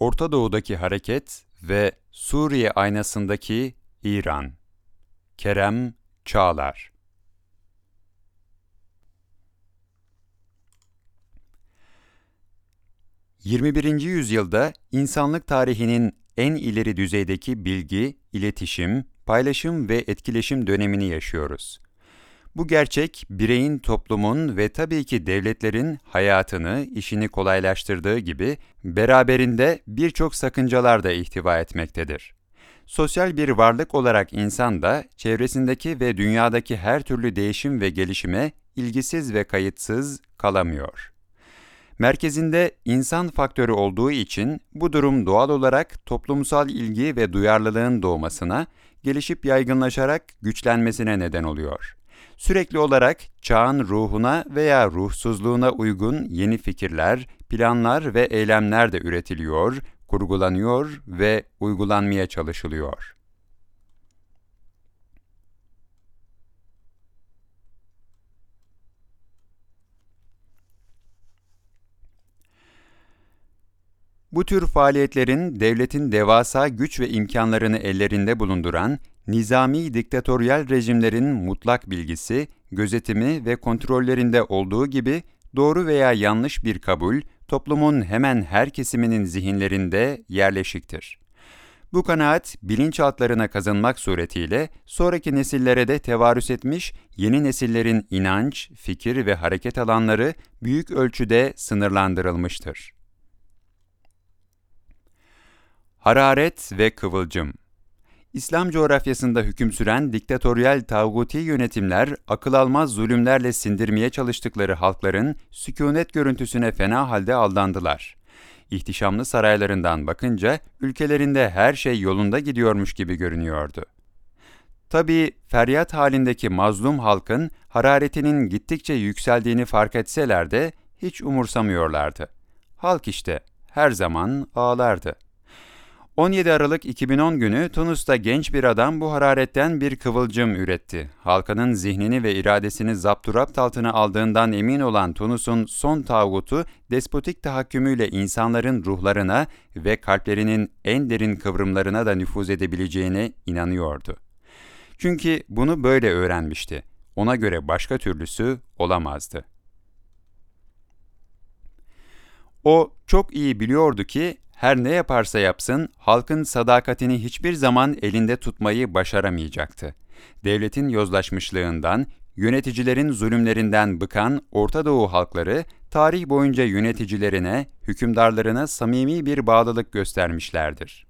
Orta Doğu'daki hareket ve Suriye aynasındaki İran. Kerem Çağlar ...21. yüzyılda insanlık tarihinin en ileri düzeydeki bilgi, iletişim, paylaşım ve etkileşim dönemini yaşıyoruz. Bu gerçek, bireyin, toplumun ve tabii ki devletlerin hayatını, işini kolaylaştırdığı gibi beraberinde birçok sakıncalar da ihtiva etmektedir. Sosyal bir varlık olarak insan da çevresindeki ve dünyadaki her türlü değişim ve gelişime ilgisiz ve kayıtsız kalamıyor. Merkezinde insan faktörü olduğu için bu durum doğal olarak toplumsal ilgi ve duyarlılığın doğmasına, gelişip yaygınlaşarak güçlenmesine neden oluyor. Sürekli olarak çağın ruhuna veya ruhsuzluğuna uygun yeni fikirler, planlar ve eylemler de üretiliyor, kurgulanıyor ve uygulanmaya çalışılıyor. Bu tür faaliyetlerin devletin devasa güç ve imkanlarını ellerinde bulunduran nizami diktatöryel rejimlerin mutlak bilgisi, gözetimi ve kontrollerinde olduğu gibi doğru veya yanlış bir kabul toplumun hemen her kesiminin zihinlerinde yerleşiktir. Bu kanaat bilinçaltlarına kazınmak suretiyle sonraki nesillere de tevarüs etmiş yeni nesillerin inanç, fikir ve hareket alanları büyük ölçüde sınırlandırılmıştır. Hararet ve kıvılcım İslam coğrafyasında hüküm süren diktatöryel tağuti yönetimler akıl almaz zulümlerle sindirmeye çalıştıkları halkların sükunet görüntüsüne fena halde aldandılar. İhtişamlı saraylarından bakınca ülkelerinde her şey yolunda gidiyormuş gibi görünüyordu. Tabii feryat halindeki mazlum halkın hararetinin gittikçe yükseldiğini fark etseler de hiç umursamıyorlardı. Halk işte her zaman ağlardı. 17 Aralık 2010 günü Tunus'ta genç bir adam bu hararetten bir kıvılcım üretti. Halkının zihnini ve iradesini zapturapt altına aldığından emin olan Tunus'un son tağutu despotik tahakkümüyle insanların ruhlarına ve kalplerinin en derin kıvrımlarına da nüfuz edebileceğine inanıyordu. Çünkü bunu böyle öğrenmişti. Ona göre başka türlüsü olamazdı. O çok iyi biliyordu ki her ne yaparsa yapsın halkın sadakatini hiçbir zaman elinde tutmayı başaramayacaktı. Devletin yozlaşmışlığından, yöneticilerin zulümlerinden bıkan Orta Doğu halkları tarih boyunca yöneticilerine, hükümdarlarına samimi bir bağlılık göstermişlerdir.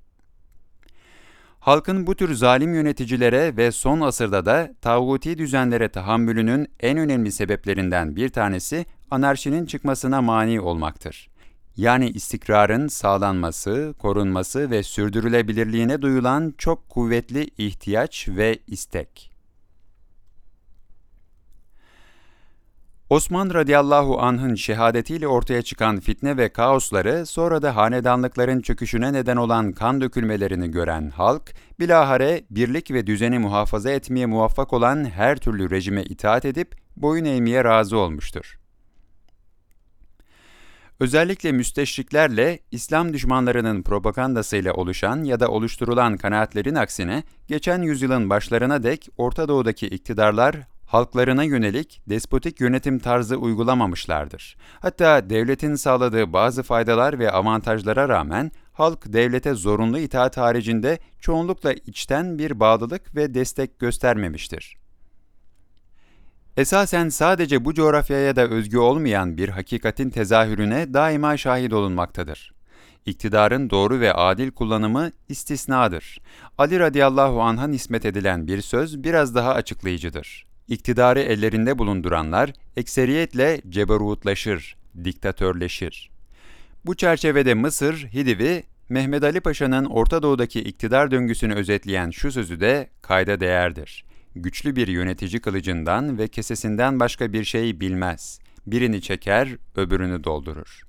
Halkın bu tür zalim yöneticilere ve son asırda da tağuti düzenlere tahammülünün en önemli sebeplerinden bir tanesi anarşinin çıkmasına mani olmaktır yani istikrarın sağlanması, korunması ve sürdürülebilirliğine duyulan çok kuvvetli ihtiyaç ve istek. Osman radıyallahu anh'ın şehadetiyle ortaya çıkan fitne ve kaosları, sonra da hanedanlıkların çöküşüne neden olan kan dökülmelerini gören halk, bilahare birlik ve düzeni muhafaza etmeye muvaffak olan her türlü rejime itaat edip boyun eğmeye razı olmuştur. Özellikle müsteşriklerle İslam düşmanlarının propagandasıyla oluşan ya da oluşturulan kanaatlerin aksine geçen yüzyılın başlarına dek Orta Doğu'daki iktidarlar halklarına yönelik despotik yönetim tarzı uygulamamışlardır. Hatta devletin sağladığı bazı faydalar ve avantajlara rağmen halk devlete zorunlu itaat haricinde çoğunlukla içten bir bağlılık ve destek göstermemiştir. Esasen sadece bu coğrafyaya da özgü olmayan bir hakikatin tezahürüne daima şahit olunmaktadır. İktidarın doğru ve adil kullanımı istisnadır. Ali radıyallahu anh'a nispet edilen bir söz biraz daha açıklayıcıdır. İktidarı ellerinde bulunduranlar ekseriyetle ceberutlaşır, diktatörleşir. Bu çerçevede Mısır, Hidivi, Mehmet Ali Paşa'nın Orta Doğu'daki iktidar döngüsünü özetleyen şu sözü de kayda değerdir güçlü bir yönetici kılıcından ve kesesinden başka bir şey bilmez. Birini çeker, öbürünü doldurur.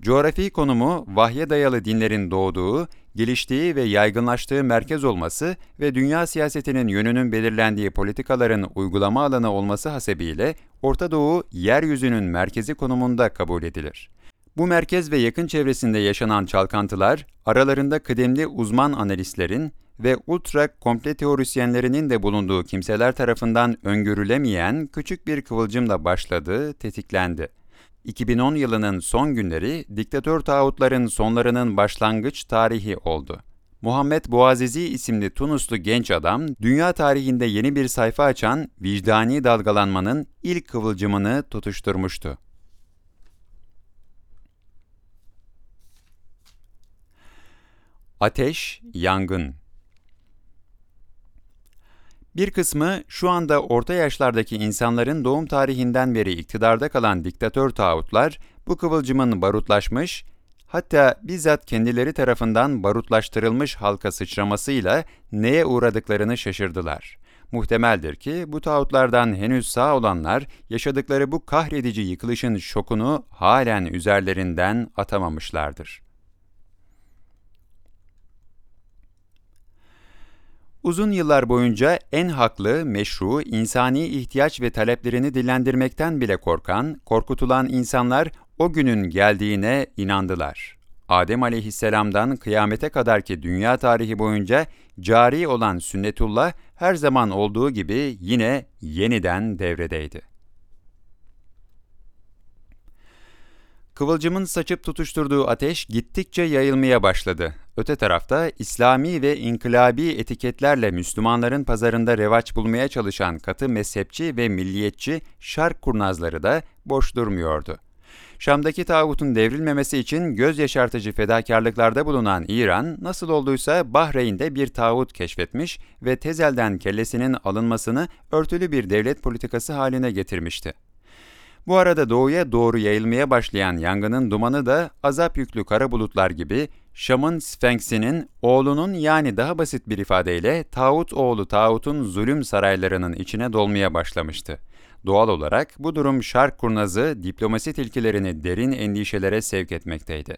Coğrafi konumu vahye dayalı dinlerin doğduğu, geliştiği ve yaygınlaştığı merkez olması ve dünya siyasetinin yönünün belirlendiği politikaların uygulama alanı olması hasebiyle Orta Doğu yeryüzünün merkezi konumunda kabul edilir. Bu merkez ve yakın çevresinde yaşanan çalkantılar, aralarında kıdemli uzman analistlerin ve ultra komple teorisyenlerinin de bulunduğu kimseler tarafından öngörülemeyen küçük bir kıvılcımla başladı, tetiklendi. 2010 yılının son günleri diktatör tağutların sonlarının başlangıç tarihi oldu. Muhammed Boazizi isimli Tunuslu genç adam, dünya tarihinde yeni bir sayfa açan vicdani dalgalanmanın ilk kıvılcımını tutuşturmuştu. Ateş, yangın bir kısmı şu anda orta yaşlardaki insanların doğum tarihinden beri iktidarda kalan diktatör tağutlar bu kıvılcımın barutlaşmış, hatta bizzat kendileri tarafından barutlaştırılmış halka sıçramasıyla neye uğradıklarını şaşırdılar. Muhtemeldir ki bu tağutlardan henüz sağ olanlar yaşadıkları bu kahredici yıkılışın şokunu halen üzerlerinden atamamışlardır. Uzun yıllar boyunca en haklı, meşru, insani ihtiyaç ve taleplerini dillendirmekten bile korkan, korkutulan insanlar o günün geldiğine inandılar. Adem aleyhisselamdan kıyamete kadarki dünya tarihi boyunca cari olan sünnetullah her zaman olduğu gibi yine yeniden devredeydi. Kıvılcımın saçıp tutuşturduğu ateş gittikçe yayılmaya başladı. Öte tarafta İslami ve inkılabi etiketlerle Müslümanların pazarında revaç bulmaya çalışan katı mezhepçi ve milliyetçi şark kurnazları da boş durmuyordu. Şam'daki tağutun devrilmemesi için göz yaşartıcı fedakarlıklarda bulunan İran, nasıl olduysa Bahreyn'de bir tağut keşfetmiş ve tezelden kellesinin alınmasını örtülü bir devlet politikası haline getirmişti. Bu arada doğuya doğru yayılmaya başlayan yangının dumanı da azap yüklü kara bulutlar gibi Şam'ın Sfenks'inin oğlunun yani daha basit bir ifadeyle Tağut oğlu Tağut'un zulüm saraylarının içine dolmaya başlamıştı. Doğal olarak bu durum şark kurnazı diplomasi tilkilerini derin endişelere sevk etmekteydi.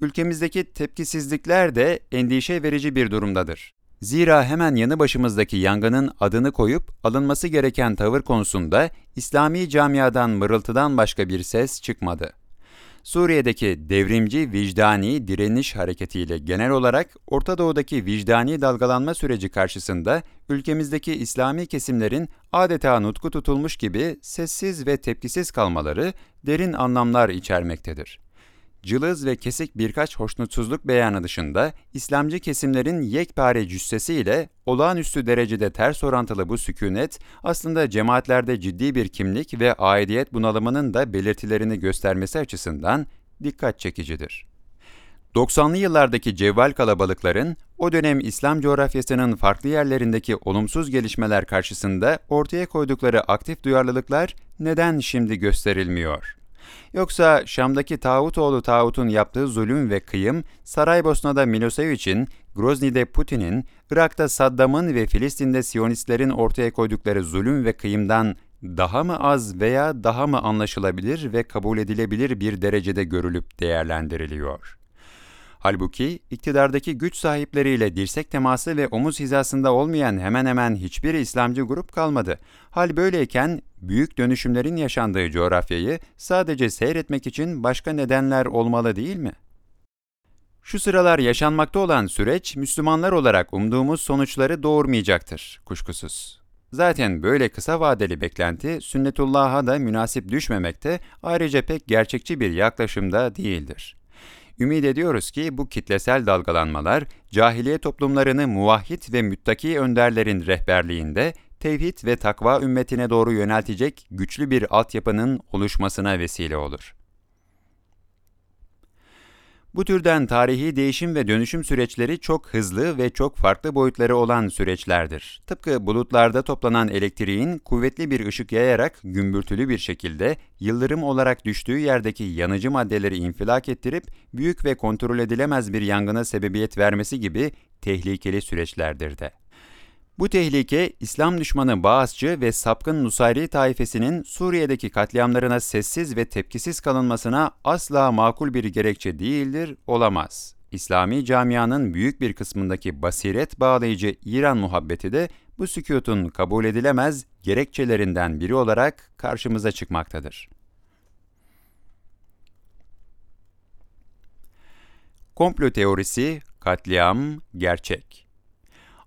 Ülkemizdeki tepkisizlikler de endişe verici bir durumdadır. Zira hemen yanı başımızdaki yangının adını koyup alınması gereken tavır konusunda İslami camiadan mırıltıdan başka bir ses çıkmadı. Suriye'deki devrimci vicdani direniş hareketiyle genel olarak Orta Doğu'daki vicdani dalgalanma süreci karşısında ülkemizdeki İslami kesimlerin adeta nutku tutulmuş gibi sessiz ve tepkisiz kalmaları derin anlamlar içermektedir cılız ve kesik birkaç hoşnutsuzluk beyanı dışında İslamcı kesimlerin yekpare cüssesiyle olağanüstü derecede ters orantılı bu sükunet aslında cemaatlerde ciddi bir kimlik ve aidiyet bunalımının da belirtilerini göstermesi açısından dikkat çekicidir. 90'lı yıllardaki cevval kalabalıkların o dönem İslam coğrafyasının farklı yerlerindeki olumsuz gelişmeler karşısında ortaya koydukları aktif duyarlılıklar neden şimdi gösterilmiyor? Yoksa Şam'daki Tağutoğlu Tağut'un yaptığı zulüm ve kıyım, Saraybosna'da Milosevic'in, Grozny'de Putin'in, Irak'ta Saddam'ın ve Filistin'de Siyonistlerin ortaya koydukları zulüm ve kıyımdan daha mı az veya daha mı anlaşılabilir ve kabul edilebilir bir derecede görülüp değerlendiriliyor? Halbuki iktidardaki güç sahipleriyle dirsek teması ve omuz hizasında olmayan hemen hemen hiçbir İslamcı grup kalmadı. Hal böyleyken büyük dönüşümlerin yaşandığı coğrafyayı sadece seyretmek için başka nedenler olmalı değil mi? Şu sıralar yaşanmakta olan süreç Müslümanlar olarak umduğumuz sonuçları doğurmayacaktır kuşkusuz. Zaten böyle kısa vadeli beklenti sünnetullah'a da münasip düşmemekte ayrıca pek gerçekçi bir yaklaşımda değildir. Ümid ediyoruz ki bu kitlesel dalgalanmalar cahiliye toplumlarını muvahhid ve müttaki önderlerin rehberliğinde tevhid ve takva ümmetine doğru yöneltecek güçlü bir altyapının oluşmasına vesile olur. Bu türden tarihi değişim ve dönüşüm süreçleri çok hızlı ve çok farklı boyutları olan süreçlerdir. Tıpkı bulutlarda toplanan elektriğin kuvvetli bir ışık yayarak gümbürtülü bir şekilde yıldırım olarak düştüğü yerdeki yanıcı maddeleri infilak ettirip büyük ve kontrol edilemez bir yangına sebebiyet vermesi gibi tehlikeli süreçlerdir de. Bu tehlike, İslam düşmanı Bağızçı ve sapkın Nusayri taifesinin Suriye'deki katliamlarına sessiz ve tepkisiz kalınmasına asla makul bir gerekçe değildir, olamaz. İslami camianın büyük bir kısmındaki basiret bağlayıcı İran muhabbeti de bu sükutun kabul edilemez gerekçelerinden biri olarak karşımıza çıkmaktadır. Komplo teorisi, katliam, gerçek.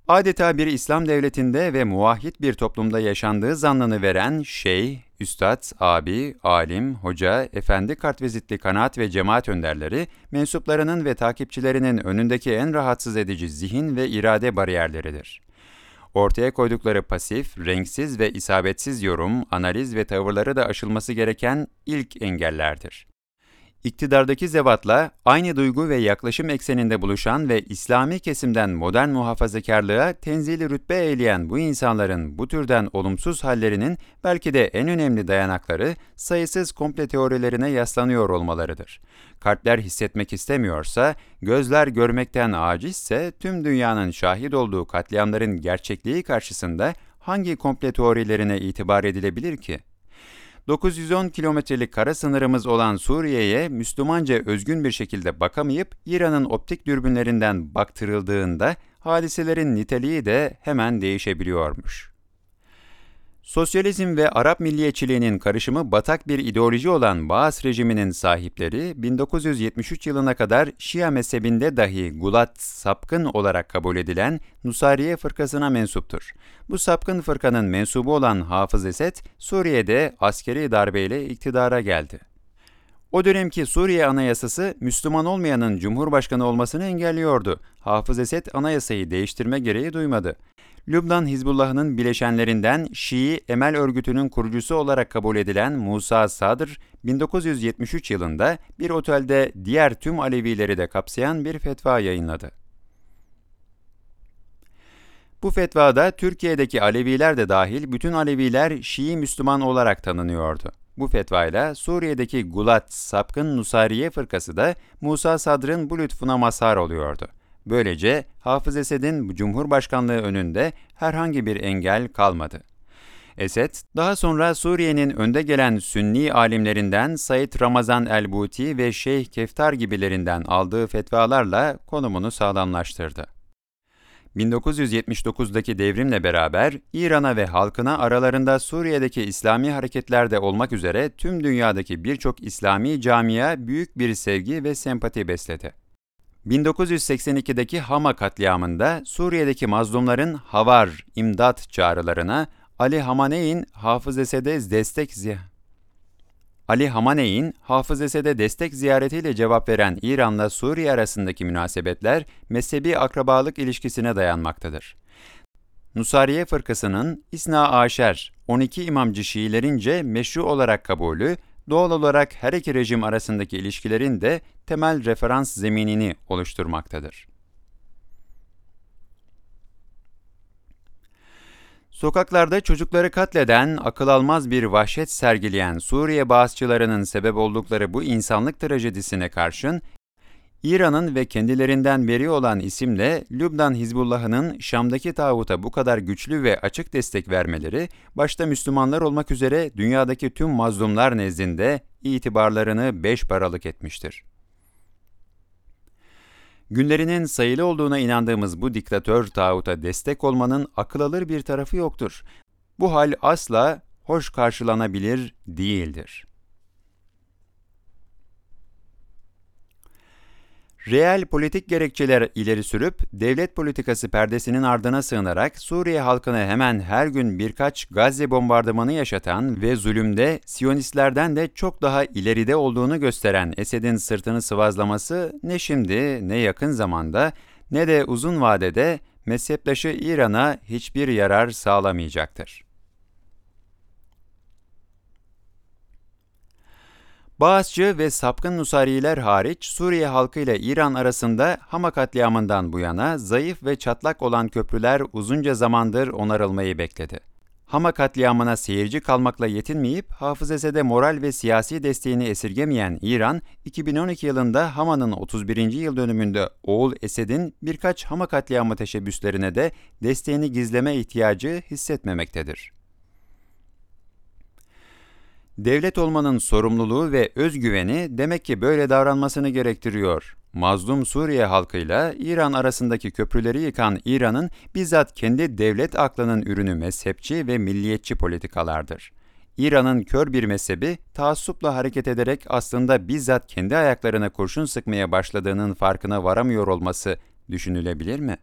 Adeta bir İslam devletinde ve muvahhid bir toplumda yaşandığı zannını veren şeyh, üstad, abi, alim, hoca, efendi kartvizitli kanaat ve cemaat önderleri, mensuplarının ve takipçilerinin önündeki en rahatsız edici zihin ve irade bariyerleridir. Ortaya koydukları pasif, renksiz ve isabetsiz yorum, analiz ve tavırları da aşılması gereken ilk engellerdir. İktidardaki zevatla aynı duygu ve yaklaşım ekseninde buluşan ve İslami kesimden modern muhafazakarlığa tenzili rütbe eğleyen bu insanların bu türden olumsuz hallerinin belki de en önemli dayanakları sayısız komple teorilerine yaslanıyor olmalarıdır. Kalpler hissetmek istemiyorsa, gözler görmekten acizse tüm dünyanın şahit olduğu katliamların gerçekliği karşısında hangi komple teorilerine itibar edilebilir ki? 910 kilometrelik kara sınırımız olan Suriye'ye Müslümanca özgün bir şekilde bakamayıp İran'ın optik dürbünlerinden baktırıldığında hadiselerin niteliği de hemen değişebiliyormuş. Sosyalizm ve Arap milliyetçiliğinin karışımı batak bir ideoloji olan Baas rejiminin sahipleri 1973 yılına kadar Şia mezhebinde dahi gulat sapkın olarak kabul edilen Nusariye fırkasına mensuptur. Bu sapkın fırkanın mensubu olan Hafız Esed, Suriye'de askeri darbeyle iktidara geldi. O dönemki Suriye Anayasası Müslüman olmayanın Cumhurbaşkanı olmasını engelliyordu. Hafız Esed anayasayı değiştirme gereği duymadı. Lübnan Hizbullah'ın bileşenlerinden Şii Emel Örgütü'nün kurucusu olarak kabul edilen Musa Sadr, 1973 yılında bir otelde diğer tüm Alevileri de kapsayan bir fetva yayınladı. Bu fetvada Türkiye'deki Aleviler de dahil bütün Aleviler Şii Müslüman olarak tanınıyordu. Bu fetvayla Suriye'deki Gulat sapkın Nusariye fırkası da Musa Sadr'ın bu lütfuna mazhar oluyordu. Böylece Hafız Esed'in Cumhurbaşkanlığı önünde herhangi bir engel kalmadı. Esed, daha sonra Suriye'nin önde gelen Sünni alimlerinden Said Ramazan el-Buti ve Şeyh Keftar gibilerinden aldığı fetvalarla konumunu sağlamlaştırdı. 1979'daki devrimle beraber İran'a ve halkına aralarında Suriye'deki İslami hareketlerde olmak üzere tüm dünyadaki birçok İslami camia büyük bir sevgi ve sempati besledi. 1982'deki Hama katliamında Suriye'deki mazlumların havar, imdat çağrılarına Ali Hamaneyn Hafız Esed'e destek Ali Hamaneyn, Hafız Esed'e destek ziyaretiyle cevap veren İran'la Suriye arasındaki münasebetler mezhebi akrabalık ilişkisine dayanmaktadır. Nusariye fırkasının İsna Aşer, 12 imamcı Şiilerince meşru olarak kabulü doğal olarak her iki rejim arasındaki ilişkilerin de temel referans zeminini oluşturmaktadır. Sokaklarda çocukları katleden, akıl almaz bir vahşet sergileyen Suriye bağızçılarının sebep oldukları bu insanlık trajedisine karşın İran'ın ve kendilerinden beri olan isimle Lübnan Hizbullah'ının Şam'daki tağuta bu kadar güçlü ve açık destek vermeleri, başta Müslümanlar olmak üzere dünyadaki tüm mazlumlar nezdinde itibarlarını beş paralık etmiştir. Günlerinin sayılı olduğuna inandığımız bu diktatör tağuta destek olmanın akıl alır bir tarafı yoktur. Bu hal asla hoş karşılanabilir değildir. Reel politik gerekçeler ileri sürüp devlet politikası perdesinin ardına sığınarak Suriye halkını hemen her gün birkaç Gazze bombardımanı yaşatan ve zulümde Siyonistlerden de çok daha ileride olduğunu gösteren Esed'in sırtını sıvazlaması ne şimdi ne yakın zamanda ne de uzun vadede mezheptaşı İran'a hiçbir yarar sağlamayacaktır. Bağızçı ve sapkın Nusariler hariç Suriye halkı ile İran arasında Hama katliamından bu yana zayıf ve çatlak olan köprüler uzunca zamandır onarılmayı bekledi. Hama katliamına seyirci kalmakla yetinmeyip Hafız Esed'e moral ve siyasi desteğini esirgemeyen İran, 2012 yılında Hama'nın 31. yıl dönümünde oğul Esed'in birkaç Hama katliamı teşebbüslerine de desteğini gizleme ihtiyacı hissetmemektedir. Devlet olmanın sorumluluğu ve özgüveni demek ki böyle davranmasını gerektiriyor. Mazlum Suriye halkıyla İran arasındaki köprüleri yıkan İran'ın bizzat kendi devlet aklının ürünü mezhepçi ve milliyetçi politikalardır. İran'ın kör bir mezhebi taassupla hareket ederek aslında bizzat kendi ayaklarına kurşun sıkmaya başladığının farkına varamıyor olması düşünülebilir mi?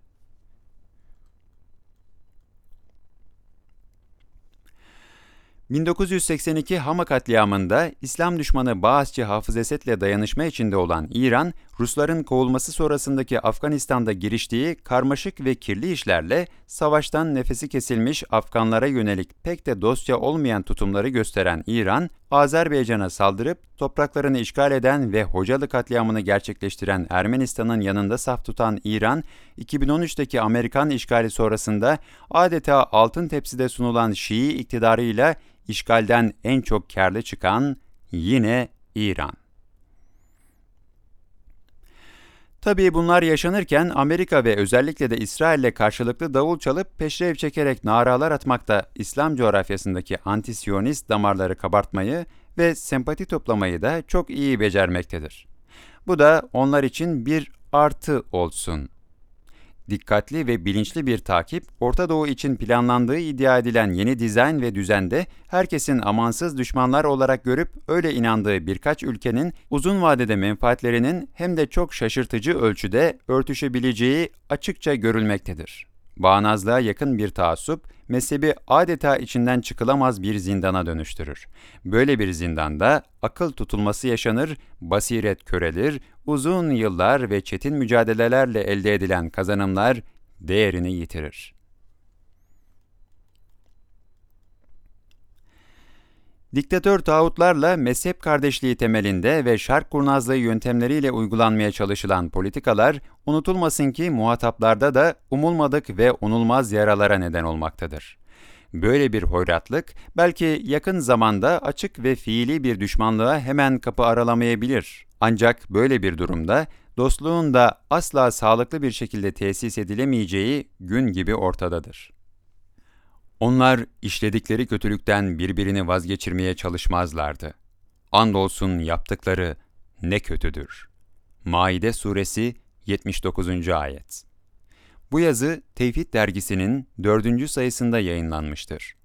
...1982 Hama katliamında İslam düşmanı Bağızçı Hafız Esed'le dayanışma içinde olan İran, Rusların kovulması sonrasındaki Afganistan'da giriştiği karmaşık ve kirli işlerle savaştan nefesi kesilmiş Afganlara yönelik pek de dostça olmayan tutumları gösteren İran, Azerbaycan'a saldırıp topraklarını işgal eden ve Hocalı katliamını gerçekleştiren Ermenistan'ın yanında saf tutan İran, 2013'teki Amerikan işgali sonrasında adeta altın tepside sunulan Şii iktidarıyla işgalden en çok kârlı çıkan yine İran. Tabii bunlar yaşanırken Amerika ve özellikle de İsrail'le karşılıklı davul çalıp peşrev çekerek naralar atmakta İslam coğrafyasındaki antisyonist damarları kabartmayı ve sempati toplamayı da çok iyi becermektedir. Bu da onlar için bir artı olsun dikkatli ve bilinçli bir takip, Orta Doğu için planlandığı iddia edilen yeni dizayn ve düzende herkesin amansız düşmanlar olarak görüp öyle inandığı birkaç ülkenin uzun vadede menfaatlerinin hem de çok şaşırtıcı ölçüde örtüşebileceği açıkça görülmektedir. Bağnazlığa yakın bir taassup, mezhebi adeta içinden çıkılamaz bir zindana dönüştürür. Böyle bir zindanda akıl tutulması yaşanır, basiret körelir, uzun yıllar ve çetin mücadelelerle elde edilen kazanımlar değerini yitirir. Diktatör tağutlarla mezhep kardeşliği temelinde ve şark kurnazlığı yöntemleriyle uygulanmaya çalışılan politikalar, unutulmasın ki muhataplarda da umulmadık ve onulmaz yaralara neden olmaktadır. Böyle bir hoyratlık belki yakın zamanda açık ve fiili bir düşmanlığa hemen kapı aralamayabilir. Ancak böyle bir durumda dostluğun da asla sağlıklı bir şekilde tesis edilemeyeceği gün gibi ortadadır. Onlar işledikleri kötülükten birbirini vazgeçirmeye çalışmazlardı. Andolsun yaptıkları ne kötüdür. Maide Suresi 79. Ayet Bu yazı Tevhid dergisinin dördüncü sayısında yayınlanmıştır.